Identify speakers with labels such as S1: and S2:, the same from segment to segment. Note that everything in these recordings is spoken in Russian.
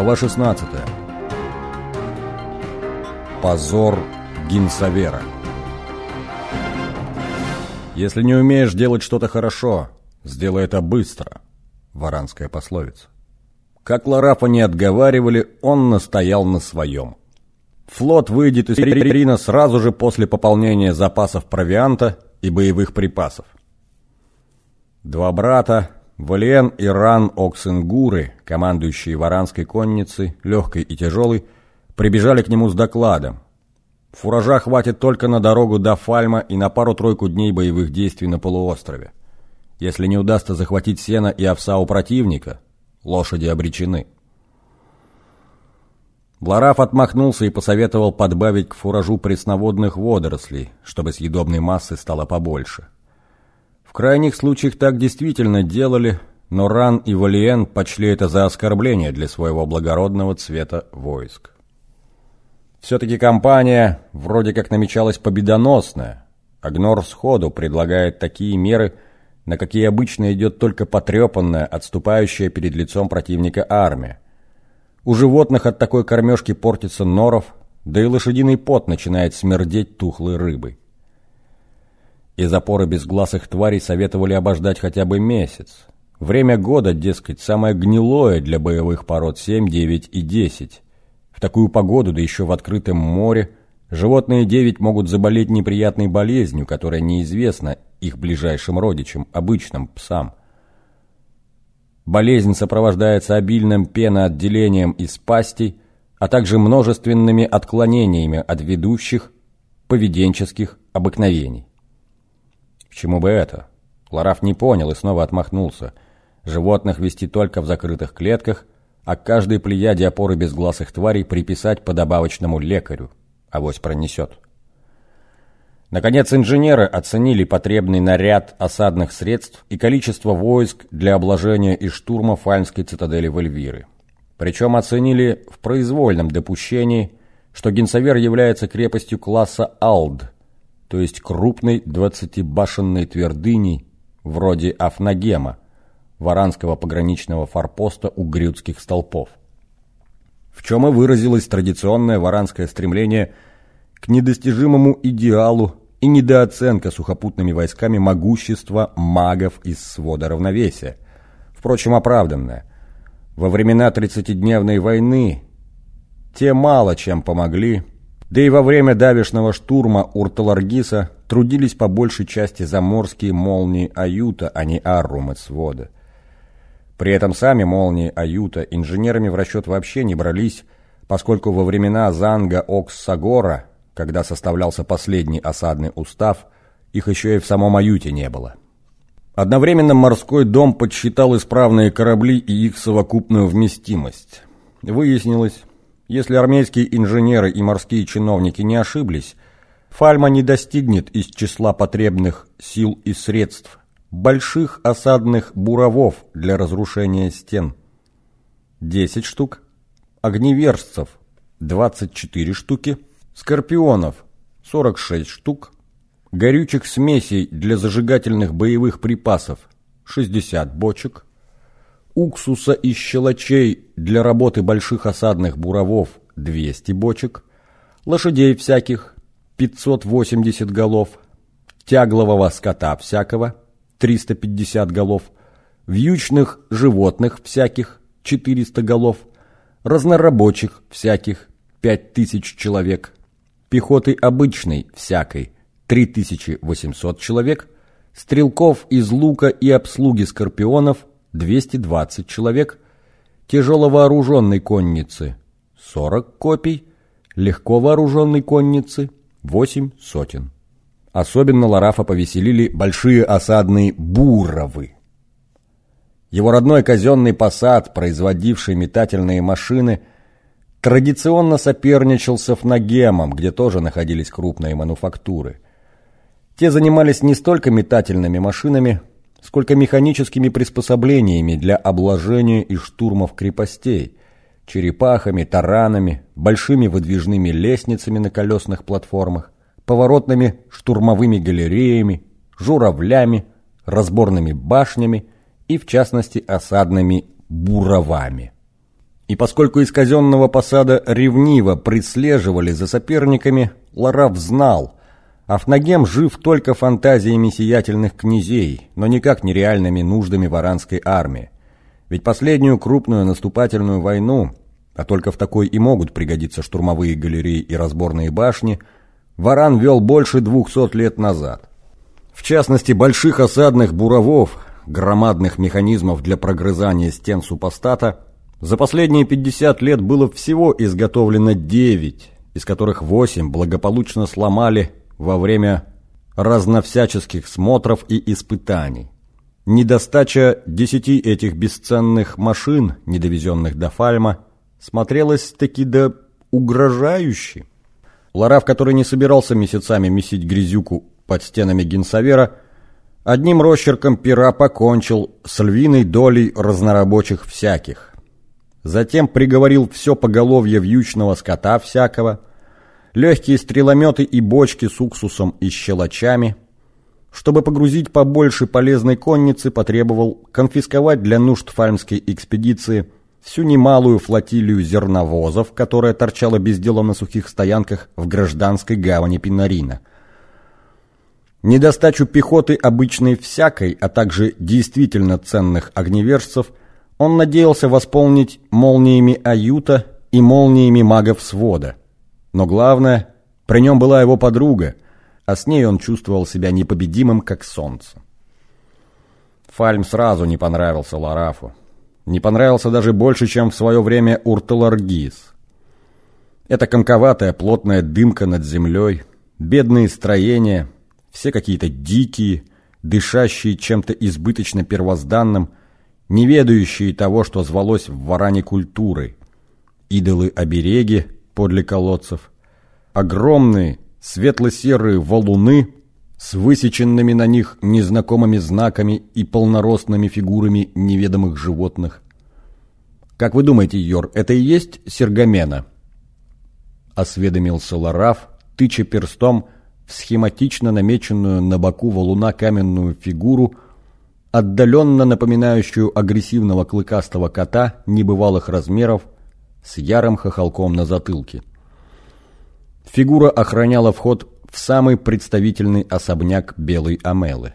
S1: Глава 16. Позор Гинсавера. Если не умеешь делать что-то хорошо, сделай это быстро. Варанская пословица. Как Ларафа не отговаривали, он настоял на своем. Флот выйдет из Рина сразу же после пополнения запасов провианта и боевых припасов. Два брата, Валиен и Ран Оксенгуры, командующие варанской конницей, легкой и тяжелой, прибежали к нему с докладом. Фуража хватит только на дорогу до Фальма и на пару-тройку дней боевых действий на полуострове. Если не удастся захватить сено и овса у противника, лошади обречены. Блараф отмахнулся и посоветовал подбавить к фуражу пресноводных водорослей, чтобы съедобной массы стало побольше. В крайних случаях так действительно делали, но Ран и Валиен почли это за оскорбление для своего благородного цвета войск. Все-таки компания вроде как намечалась победоносная. Агнор сходу предлагает такие меры, на какие обычно идет только потрепанная, отступающая перед лицом противника армия. У животных от такой кормежки портится норов, да и лошадиный пот начинает смердеть тухлой рыбой. Из опоры безгласых тварей советовали обождать хотя бы месяц. Время года, дескать, самое гнилое для боевых пород 7, 9 и 10. В такую погоду, да еще в открытом море, животные 9 могут заболеть неприятной болезнью, которая неизвестна их ближайшим родичам, обычным псам. Болезнь сопровождается обильным пеноотделением из пастей, а также множественными отклонениями от ведущих поведенческих обыкновений. К чему бы это? Лараф не понял и снова отмахнулся. Животных вести только в закрытых клетках, а каждой плеяде опоры безгласых тварей приписать по добавочному лекарю. Авось пронесет. Наконец, инженеры оценили потребный наряд осадных средств и количество войск для обложения и штурма фальмской цитадели в Эльвиры. Причем оценили в произвольном допущении, что Генсавер является крепостью класса Алд – то есть крупной двадцатибашенной твердыней, вроде Афнагема, варанского пограничного форпоста у Грюдских столпов. В чем и выразилось традиционное варанское стремление к недостижимому идеалу и недооценка сухопутными войсками могущества магов из свода равновесия, впрочем, оправданное. Во времена тридцатидневной войны те мало чем помогли да и во время давешного штурма Урталаргиса трудились по большей части заморские молнии Аюта, а не Аррум из свода. При этом сами молнии Аюта инженерами в расчет вообще не брались, поскольку во времена Занга Окс-Сагора, когда составлялся последний осадный устав, их еще и в самом Аюте не было. Одновременно морской дом подсчитал исправные корабли и их совокупную вместимость. Выяснилось, если армейские инженеры и морские чиновники не ошиблись, Фальма не достигнет из числа потребных сил и средств больших осадных буровов для разрушения стен. 10 штук, огневерстцев 24 штуки, скорпионов 46 штук, горючих смесей для зажигательных боевых припасов 60 бочек, уксуса и щелочей для работы больших осадных буровов 200 бочек, лошадей всяких 580 голов, тяглового скота всякого 350 голов, вьючных животных всяких 400 голов, разнорабочих всяких 5000 человек, пехоты обычной всякой 3800 человек, стрелков из лука и обслуги скорпионов 220 человек, тяжеловооруженной конницы 40 копий, легко вооруженной конницы 8 сотен. Особенно Ларафа повеселили большие осадные буровы. Его родной казенный посад, производивший метательные машины, традиционно соперничал с Эфнагемом, где тоже находились крупные мануфактуры. Те занимались не столько метательными машинами, сколько механическими приспособлениями для обложения и штурмов крепостей, черепахами, таранами, большими выдвижными лестницами на колесных платформах, поворотными штурмовыми галереями, журавлями, разборными башнями и, в частности, осадными буровами. И поскольку из казенного посада ревниво преслеживали за соперниками, Лараф знал, Афнагем жив только фантазиями сиятельных князей, но никак не реальными нуждами варанской армии. Ведь последнюю крупную наступательную войну, а только в такой и могут пригодиться штурмовые галереи и разборные башни, Варан вел больше двухсот лет назад. В частности, больших осадных буровов, громадных механизмов для прогрызания стен супостата, за последние 50 лет было всего изготовлено 9, из которых 8 благополучно сломали во время разновсяческих смотров и испытаний. Недостача десяти этих бесценных машин, недовезенных до Фальма, смотрелась таки до угрожающе. Лараф, который не собирался месяцами месить грязюку под стенами генсовера, одним росчерком пера покончил с львиной долей разнорабочих всяких. Затем приговорил все поголовье вьючного скота всякого, легкие стрелометы и бочки с уксусом и щелочами – чтобы погрузить побольше полезной конницы, потребовал конфисковать для нужд фальмской экспедиции всю немалую флотилию зерновозов, которая торчала без дела на сухих стоянках в гражданской гавани Пинарина. Недостачу пехоты обычной всякой, а также действительно ценных огневержцев он надеялся восполнить молниями Аюта и молниями магов свода. Но главное, при нем была его подруга – а с ней он чувствовал себя непобедимым, как солнце. Фальм сразу не понравился Ларафу. Не понравился даже больше, чем в свое время Урталаргиз. Это комковатая плотная дымка над землей, бедные строения, все какие-то дикие, дышащие чем-то избыточно первозданным, не ведающие того, что звалось в варане культурой. Идолы-обереги подле колодцев, огромные, светло-серые валуны с высеченными на них незнакомыми знаками и полноростными фигурами неведомых животных. «Как вы думаете, Йор, это и есть Сергамена?» Осведомился Лараф, тыча перстом в схематично намеченную на боку валуна каменную фигуру, отдаленно напоминающую агрессивного клыкастого кота небывалых размеров с ярым хохолком на затылке. Фигура охраняла вход в самый представительный особняк Белой Амелы.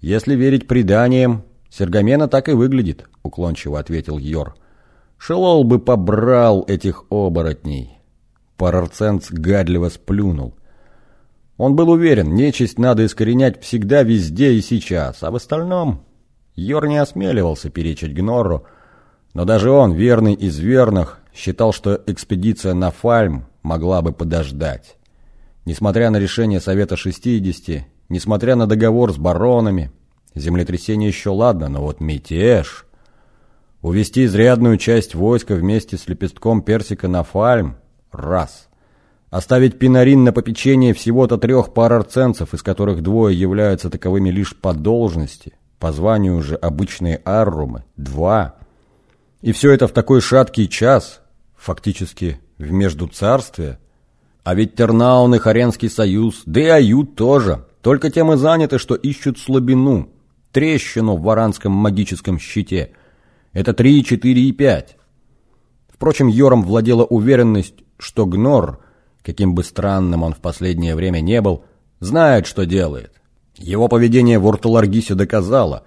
S1: «Если верить преданиям, Сергамена так и выглядит», — уклончиво ответил Йор. «Шелол бы побрал этих оборотней». Парарценц гадливо сплюнул. Он был уверен, нечисть надо искоренять всегда, везде и сейчас, а в остальном Йор не осмеливался перечить Гнорру, но даже он, верный из верных, считал, что экспедиция на Фальм могла бы подождать. Несмотря на решение Совета 60, несмотря на договор с баронами, землетрясение еще ладно, но вот мятеж... Увести изрядную часть войска вместе с лепестком персика на фальм – раз. Оставить Пинарин на попечение всего-то трех пар арценцев, из которых двое являются таковыми лишь по должности, по званию уже обычные аррумы – два. И все это в такой шаткий час, фактически в Междуцарстве. А ведь Тернаун и Харенский союз, да и Ают тоже, только тем и заняты, что ищут слабину, трещину в варанском магическом щите. Это три, четыре и пять. Впрочем, Йором владела уверенность, что Гнор, каким бы странным он в последнее время не был, знает, что делает. Его поведение в Урталаргисе доказало.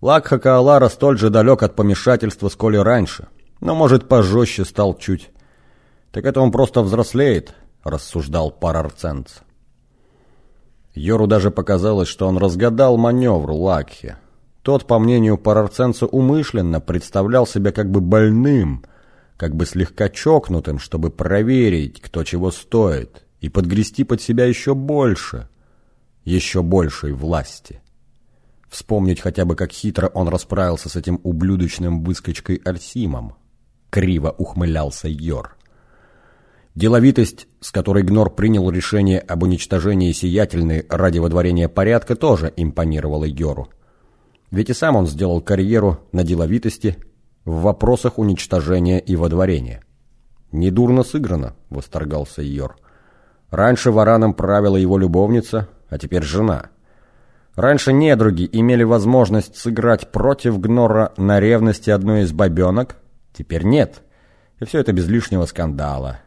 S1: Лакха Каалара столь же далек от помешательства, сколь и раньше, но, может, пожестче стал чуть. «Так это он просто взрослеет», — рассуждал Парарценц. Йору даже показалось, что он разгадал маневр Лакхи. Тот, по мнению Парарценца, умышленно представлял себя как бы больным, как бы слегка чокнутым, чтобы проверить, кто чего стоит, и подгрести под себя еще больше, еще большей власти. Вспомнить хотя бы, как хитро он расправился с этим ублюдочным выскочкой Альсимом. Криво ухмылялся Йор. Деловитость, с которой Гнор принял решение об уничтожении сиятельной ради водворения порядка, тоже импонировала Йору. Ведь и сам он сделал карьеру на деловитости в вопросах уничтожения и водворения. «Недурно сыграно», — восторгался Йор. «Раньше вараном правила его любовница, а теперь жена». Раньше недруги имели возможность сыграть против Гнора на ревности одной из бабенок, Теперь нет. И все это без лишнего скандала.